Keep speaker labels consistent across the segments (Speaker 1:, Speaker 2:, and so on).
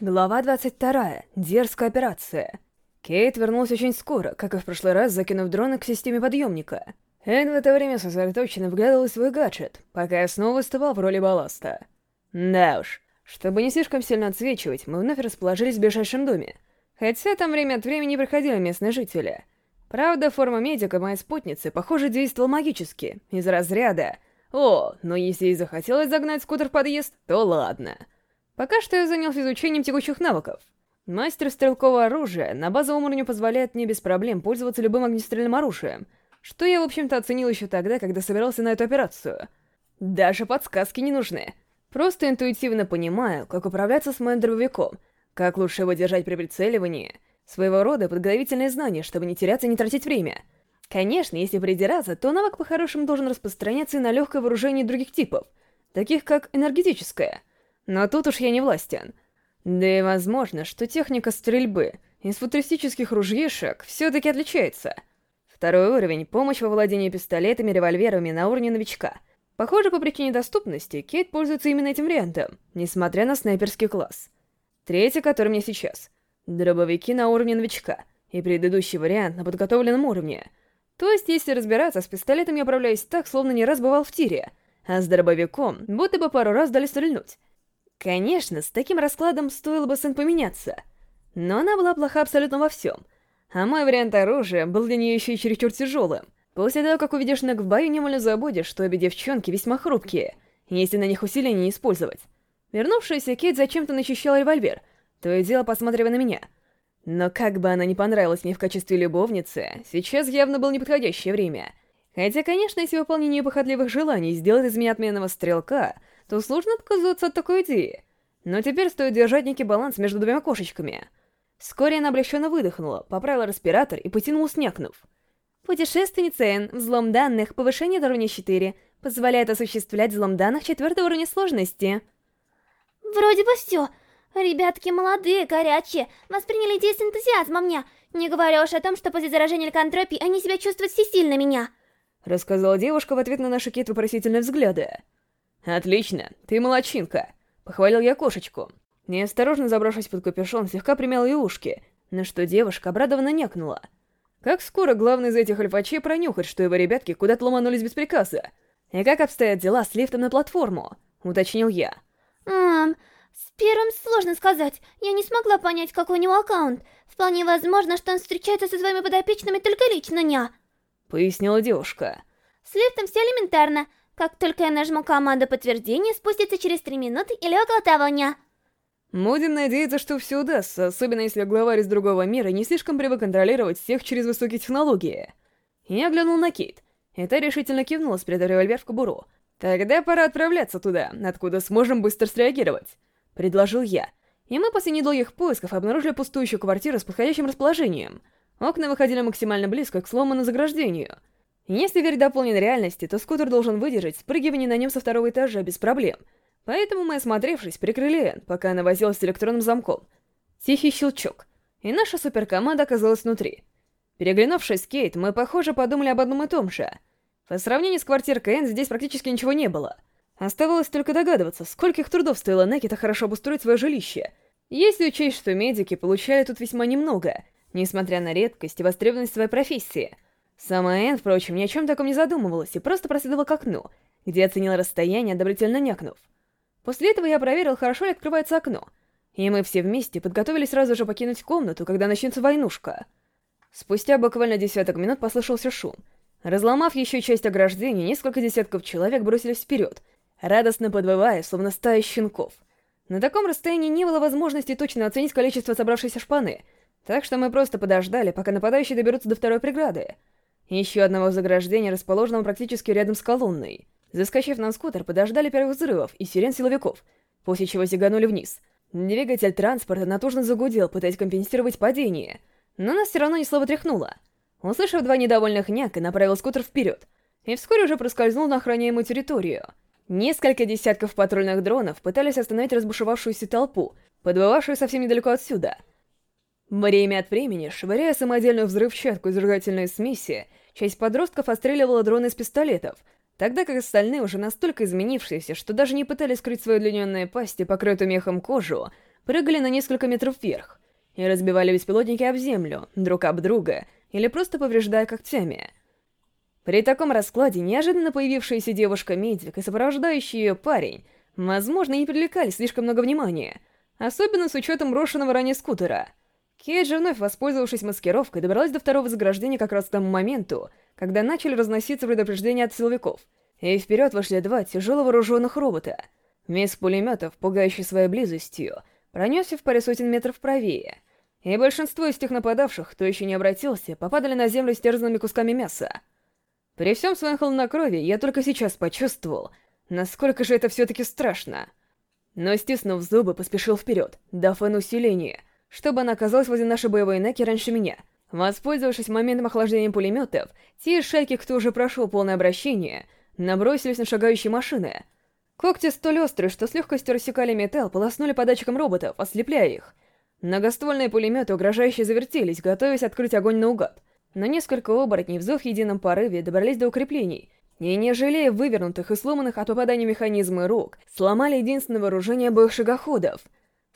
Speaker 1: Глава 22. Дерзкая операция. Кейт вернулась очень скоро, как и в прошлый раз, закинув дроны к системе подъемника. Энн в это время сосредоточенно вглядывал свой гаджет, пока я снова выступал в роли балласта. Да уж, чтобы не слишком сильно отсвечивать, мы вновь расположились в ближайшем доме. Хотя там время от времени приходили местные жители. Правда, форма медика моей спутницы, похоже, действовала магически, из разряда «О, но если ей захотелось загнать скутер в подъезд, то ладно». Пока что я занялся изучением текущих навыков. Мастер стрелкового оружия на базовом уровне позволяет мне без проблем пользоваться любым огнестрельным оружием, что я, в общем-то, оценил еще тогда, когда собирался на эту операцию. Даже подсказки не нужны. Просто интуитивно понимаю, как управляться с моим дробовиком, как лучше его держать при прицеливании. Своего рода подготовительные знания, чтобы не теряться и не тратить время. Конечно, если придираться, то навык по-хорошему должен распространяться и на легкое вооружение других типов, таких как энергетическое — но тут уж я не властен. Да и возможно, что техника стрельбы из футуристических ружьишек все-таки отличается. Второй уровень — помощь во владении пистолетами, револьверами на уровне новичка. Похоже, по причине доступности, Кейт пользуется именно этим вариантом, несмотря на снайперский класс. Третий, который мне сейчас — дробовики на уровне новичка, и предыдущий вариант на подготовленном уровне. То есть, если разбираться, с пистолетом я управляюсь так, словно не раз бывал в тире, а с дробовиком будто бы пару раз дали стрельнуть. Конечно, с таким раскладом стоило бы сын поменяться. Но она была плоха абсолютно во всем. А мой вариант оружия был для нее еще и чересчур тяжелым. После того, как увидишь ног в бою, невольно забудешь, что обе девчонки весьма хрупкие, если на них усилия не использовать. Вернувшаяся Кейт зачем-то начищала револьвер, то и дело посматривая на меня. Но как бы она ни понравилась мне в качестве любовницы, сейчас явно было неподходящее время. Хотя, конечно, если выполнение похотливых желаний сделать из меня отменного стрелка — то сложно отказаться от такой идеи. Но теперь стоит держать некий баланс между двумя кошечками. Вскоре она облегченно выдохнула, поправила респиратор и потянулась, някнув. Путешественница Н. Взлом данных, повышение до уровня 4, позволяет осуществлять взлом данных четвертого уровня сложности.
Speaker 2: Вроде бы все. Ребятки молодые, горячие, восприняли идею с энтузиазмом меня. Не говоря уж о том, что после заражения ликантропии они себя чувствуют всесильно меня.
Speaker 1: Рассказала девушка в ответ на наши кит вопросительные взгляды. «Отлично, ты молочинка!» — похвалил я кошечку. Неосторожно забравшись под капюшон, слегка примял ее ушки, на что девушка обрадованно някнула. Как скоро главный из этих альфачей пронюхает, что его ребятки куда-то ломанулись без приказа? И как обстоят дела с лифтом на платформу? Уточнил я.
Speaker 2: Эм, с первым сложно сказать. Я не смогла понять, какой у него аккаунт. Вполне возможно, что он встречается со своими подопечными только лично ня.
Speaker 1: Пояснила девушка.
Speaker 2: С лифтом все элементарно. Как только я нажму команду подтверждения, спустится через 3 минуты или около того дня.
Speaker 1: Будем надеяться, что все удастся, особенно если главарь из другого мира не слишком привык контролировать всех через высокие технологии. Я глянул на Кейт, и та решительно кивнула, спрятав револьвер в кобуру. «Тогда пора отправляться туда, откуда сможем быстро среагировать», — предложил я. И мы после недолгих поисков обнаружили пустующую квартиру с подходящим расположением. Окна выходили максимально близко к сломанному заграждению — если верить дополненной реальности, то скутер должен выдержать спрыгивание на нем со второго этажа без проблем. Поэтому мы, осмотревшись, прикрыли Энн, пока она возилась с электронным замком. Тихий щелчок. И наша суперкоманда оказалась внутри. Переглянувшись Кейт, мы, похоже, подумали об одном и том же. По сравнению с квартиркой Энн здесь практически ничего не было. Оставалось только догадываться, скольких трудов стоило Неки так хорошо обустроить свое жилище. Если учесть, что медики получали тут весьма немного, несмотря на редкость и востребованность своей профессии — Сама Энн, впрочем, ни о чем таком не задумывалась и просто проследовала к окну, где оценила расстояние, одобрительно някнув. После этого я проверил, хорошо ли открывается окно, и мы все вместе подготовились сразу же покинуть комнату, когда начнется войнушка. Спустя буквально десяток минут послышался шум. Разломав еще часть ограждения, несколько десятков человек бросились вперед, радостно подвывая, словно стая щенков. На таком расстоянии не было возможности точно оценить количество собравшейся шпаны, так что мы просто подождали, пока нападающие доберутся до второй преграды — еще одного заграждения, расположенного практически рядом с колонной. Заскочив на скутер, подождали первых взрывов и сирен силовиков, после чего сиганули вниз. Двигатель транспорта натужно загудел, пытаясь компенсировать падение, но нас все равно не слабо тряхнуло. Услышав два недовольных няка, направил скутер вперед, и вскоре уже проскользнул на охраняемую территорию. Несколько десятков патрульных дронов пытались остановить разбушевавшуюся толпу, подбывавшую совсем недалеко отсюда. Время от времени, швыряя самодельную взрывчатку из зажигательной смеси, Часть подростков отстреливала дроны из пистолетов, тогда как остальные, уже настолько изменившиеся, что даже не пытались скрыть свою удлиненные пасти, покрытую мехом кожу, прыгали на несколько метров вверх и разбивали беспилотники об землю, друг об друга, или просто повреждая когтями. При таком раскладе неожиданно появившаяся девушка-медик и сопровождающий ее парень, возможно, не привлекали слишком много внимания, особенно с учетом брошенного ранее скутера. Же вновь, воспользовавшись маскировкой, добралась до второго заграждения как раз к тому моменту, когда начали разноситься предупреждения от силовиков, и вперед вошли два тяжело вооруженных робота. Мисс пулеметов, пугающий своей близостью, пронесся в паре сотен метров правее, и большинство из тех нападавших, кто еще не обратился, попадали на землю с терзанными кусками мяса. При всем своем холоднокровии я только сейчас почувствовал, насколько же это все-таки страшно. Но, стиснув зубы, поспешил вперед, дав Эн усиление, чтобы она оказалась возле нашей боевой неки раньше меня. Воспользовавшись моментом охлаждения пулеметов, те шайки, кто уже прошел полное обращение, набросились на шагающие машины. Когти столь острые, что с легкостью рассекали металл, полоснули по датчикам роботов, ослепляя их. Многоствольные пулеметы угрожающе завертелись, готовясь открыть огонь наугад. Но несколько оборотней, взов в едином порыве, добрались до укреплений, и, не жалея вывернутых и сломанных от попадания механизмы рук, сломали единственное вооружение обоих шагоходов.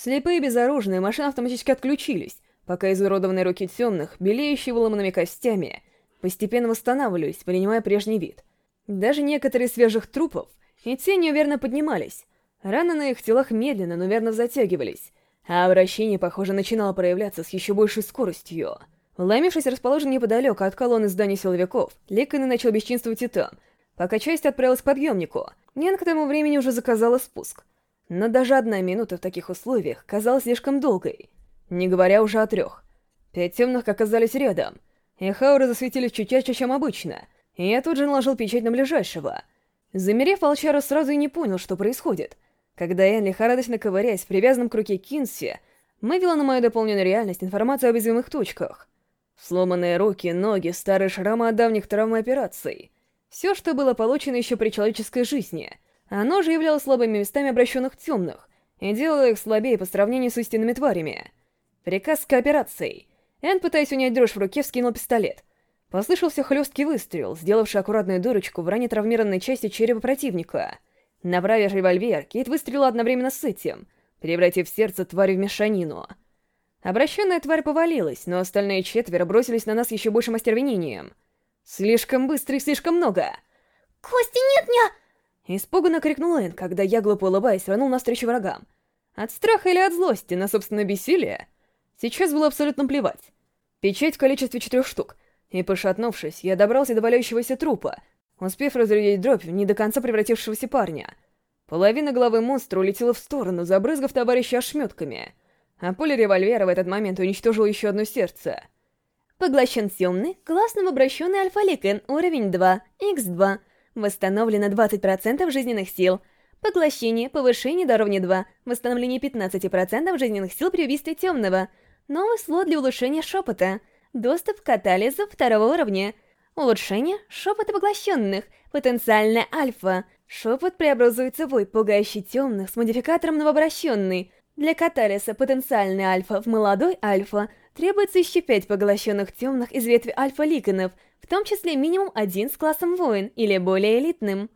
Speaker 1: Слепые и безоружные машины автоматически отключились, пока изуродованные руки темных, белеющие выломанными костями, постепенно восстанавливались, принимая прежний вид. Даже некоторые свежих трупов и те неуверенно поднимались. Раны на их телах медленно, но верно затягивались, а обращение, похоже, начинало проявляться с еще большей скоростью. Вломившись расположен неподалеку от колонны зданий силовиков, Ликканы начал бесчинствовать и там, пока часть отправилась к подъемнику. Нен к тому времени уже заказала спуск. Но даже одна минута в таких условиях казалась слишком долгой не говоря уже о трех. Пять темных оказались рядом, и хауры засветились чуть чаще, чем обычно, и я тут же наложил печать на ближайшего. Замерев, волчара сразу и не понял, что происходит. Когда я, лихорадочно ковыряясь в привязанном к руке Кинси, вывела на мою дополненную реальность информацию о уязвимых точках. Сломанные руки, ноги, старые шрамы от давних травм и операций. Все, что было получено еще при человеческой жизни. Оно же являлось слабыми местами обращенных темных, и делало их слабее по сравнению с истинными тварями. Приказ к операции. Энн, пытаясь унять дрожь в руке, вскинул пистолет. Послышался хлесткий выстрел, сделавший аккуратную дырочку в ранее травмированной части черепа противника. Направив револьвер, Кейт выстрелила одновременно с этим, превратив сердце твари в мешанину. Обращенная тварь повалилась, но остальные четверо бросились на нас еще большим остервенением. «Слишком быстро и слишком много!»
Speaker 2: «Кости нет, ня!»
Speaker 1: Испуганно крикнул Энн, когда я, глупо улыбаясь, рванул навстречу врагам. От страха или от злости на собственное бессилие Сейчас было абсолютно плевать. Печать в количестве четырех штук. И, пошатнувшись, я добрался до валяющегося трупа, успев разрядить дробь в не до конца превратившегося парня. Половина головы монстра улетела в сторону, забрызгав товарища ошметками. А пуля револьвера в этот момент уничтожила еще одно сердце.
Speaker 2: Поглощен темный, классно обращенный альфа-ликен, уровень 2, x2. Восстановлено 20% жизненных сил. Поглощение, повышение до уровня 2, восстановление 15% жизненных сил при убийстве темного — Новый слот для улучшения шепота. Доступ к катализу второго уровня. Улучшение шепота поглощенных. Потенциальная альфа. Шепот преобразуется в пугающий темных с модификатором новообращенный. Для катализа потенциальный альфа в молодой альфа требуется еще пять поглощенных темных из ветви альфа-ликонов, в том числе минимум один с классом воин или более элитным.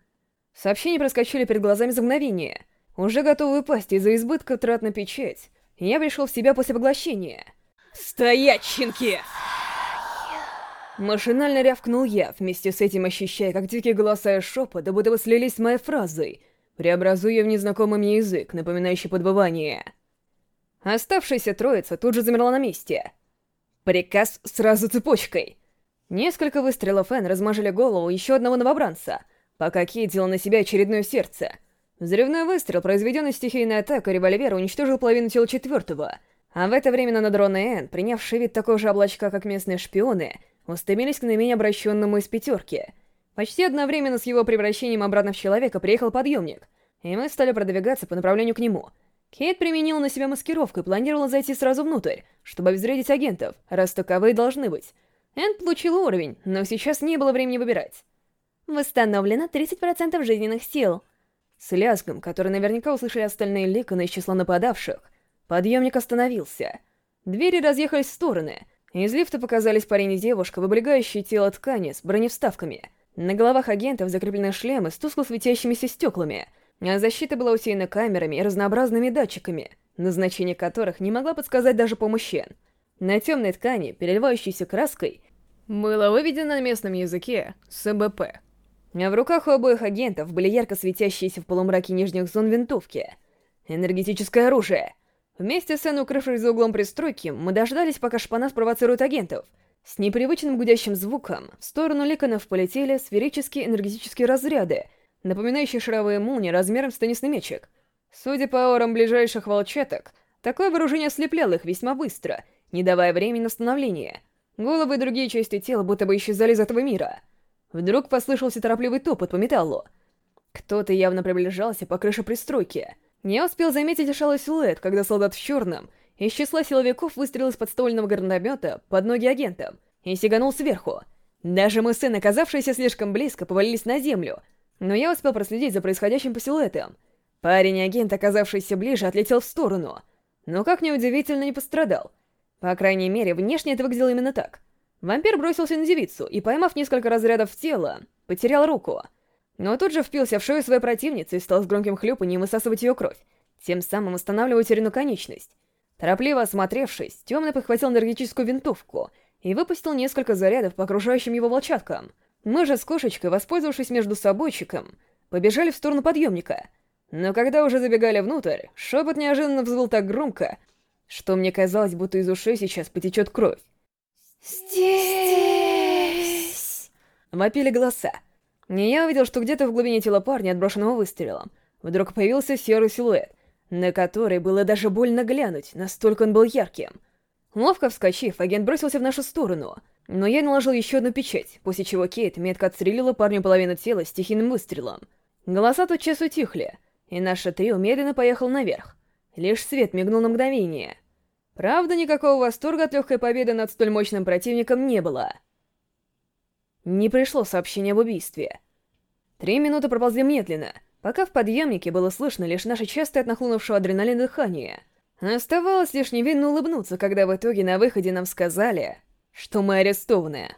Speaker 1: Сообщения проскочили перед глазами за мгновение. Уже готовы упасть из-за избытка трат на печать. Я пришел в себя после поглощения. «Стоять, щенки!» Машинально рявкнул я, вместе с этим ощущая, как дикие голоса и шепота будто бы слились с моей фразой, преобразуя в незнакомый мне язык, напоминающий подбывание. Оставшаяся троица тут же замерла на месте. Приказ сразу цепочкой. Несколько выстрелов Н размажили голову еще одного новобранца, пока Ки делал на себя очередное сердце — Взрывной выстрел, произведенный стихийной атакой револьвера, уничтожил половину тела четвертого, а в это время на дроны Н, принявшие вид такого же облачка, как местные шпионы, устремились к наименее обращенному из пятерки. Почти одновременно с его превращением обратно в человека приехал подъемник, и мы стали продвигаться по направлению к нему. Кейт применила на себя маскировку и планировала зайти сразу внутрь, чтобы обезвредить агентов, раз таковые должны быть. Энн получил уровень, но сейчас не было времени выбирать.
Speaker 2: Восстановлено 30% жизненных сил.
Speaker 1: С лязгом, который наверняка услышали остальные ликаны из числа нападавших, подъемник остановился. Двери разъехались в стороны, из лифта показались парень и девушка в облегающее тело ткани с броневставками. На головах агентов закреплены шлемы с тускло светящимися стеклами, а защита была усеяна камерами и разнообразными датчиками, назначение которых не могла подсказать даже помощь Н. На темной ткани, переливающейся краской, было выведено на местном языке СБП. А в руках у обоих агентов были ярко светящиеся в полумраке нижних зон винтовки. Энергетическое оружие. Вместе с Энн, укрывшись за углом пристройки, мы дождались, пока шпана спровоцирует агентов. С непривычным гудящим звуком в сторону ликонов полетели сферические энергетические разряды, напоминающие шаровые молнии размером с теннисный мячик. Судя по аурам ближайших волчаток, такое вооружение ослепляло их весьма быстро, не давая времени на становление. Головы и другие части тела будто бы исчезали из этого мира. Вдруг послышался торопливый топот по металлу. Кто-то явно приближался по крыше пристройки. Не успел заметить ошалый силуэт, когда солдат в черном из числа силовиков выстрелил из подствольного гранатомета под ноги агентам и сиганул сверху. Даже мы с Эн, оказавшиеся слишком близко, повалились на землю, но я успел проследить за происходящим по силуэтам. Парень-агент, оказавшийся ближе, отлетел в сторону, но, как неудивительно, не пострадал. По крайней мере, внешне это выглядело именно так. Вампир бросился на девицу и, поймав несколько разрядов в тело, потерял руку. Но тут же впился в шею своей противницы и стал с громким хлюпанием высасывать ее кровь, тем самым устанавливая утерянную конечность. Торопливо осмотревшись, Темный подхватил энергетическую винтовку и выпустил несколько зарядов по окружающим его волчаткам. Мы же с кошечкой, воспользовавшись между собойчиком, побежали в сторону подъемника. Но когда уже забегали внутрь, шепот неожиданно взвыл так громко, что мне казалось, будто из ушей сейчас потечет кровь.
Speaker 2: «Здесь!»
Speaker 1: Вопили голоса. Не я увидел, что где-то в глубине тела парня, отброшенного выстрелом, вдруг появился серый силуэт, на который было даже больно глянуть, настолько он был ярким. Ловко вскочив, агент бросился в нашу сторону, но я наложил еще одну печать, после чего Кейт метко отстрелила парню половину тела стихийным выстрелом. Голоса тотчас утихли, и наше трио медленно поехал наверх. Лишь свет мигнул на мгновение. Правда, никакого восторга от легкой победы над столь мощным противником не было. Не пришло сообщение об убийстве. Три минуты проползли медленно, пока в подъемнике было слышно лишь наше частое от нахлынувшего адреналина дыхание. Оставалось лишь невинно улыбнуться, когда в итоге на выходе нам сказали, что мы арестованы.